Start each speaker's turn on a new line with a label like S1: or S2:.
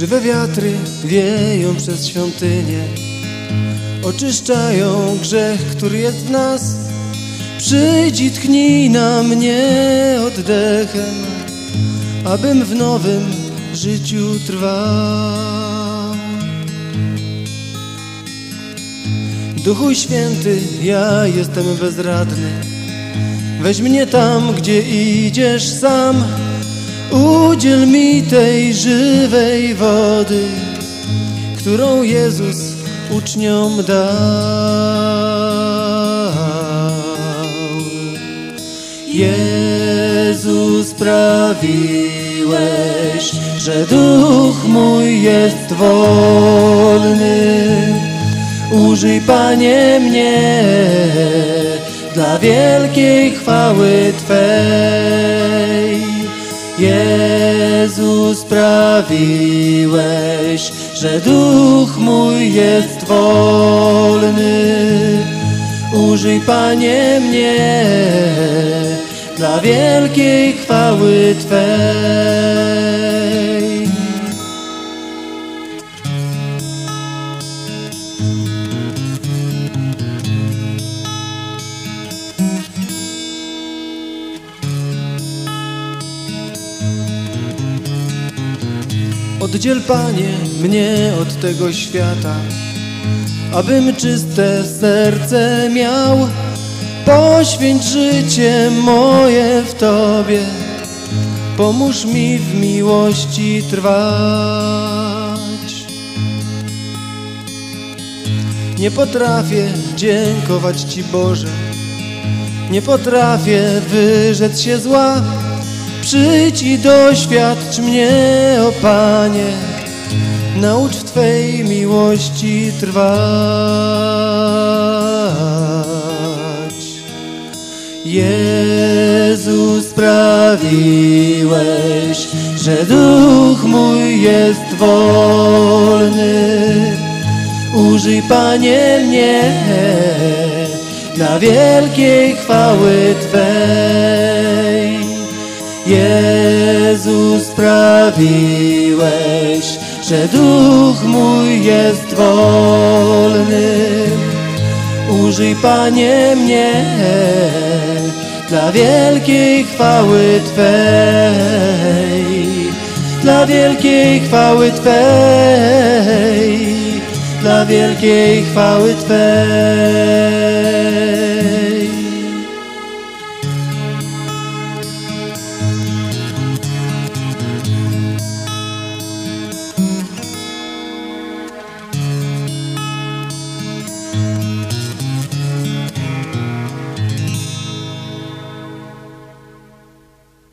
S1: Żywe wiatry wieją przez świątynię, oczyszczają grzech, który jest w nas. Przyjdź i tknij na mnie oddechem, abym w nowym życiu trwał. Duchu Święty, ja jestem bezradny. Weź mnie tam, gdzie idziesz sam. Udziel mi tej żywej wody, którą Jezus uczniom dał. Jezus sprawiłeś, że duch mój jest wolny. Użyj, Panie, mnie dla wielkiej chwały Twej. Jezus sprawiłeś, że duch mój jest wolny. Użyj, Panie, mnie dla wielkiej chwały Twej. Oddziel, Panie, mnie od tego świata, abym czyste serce miał. Poświęć życie moje w Tobie, pomóż mi w miłości trwać. Nie potrafię dziękować Ci, Boże, nie potrafię wyrzec się zła. Przyjdź i doświadcz mnie, o Panie, naucz w Twej miłości trwać. Jezus sprawiłeś, że duch mój jest wolny. Użyj, Panie, mnie dla wielkiej chwały Twej. Jezus sprawiłeś, że duch mój jest wolny. Użyj, Panie, mnie dla wielkiej chwały Twej, dla wielkiej chwały Twej, dla wielkiej chwały Twej.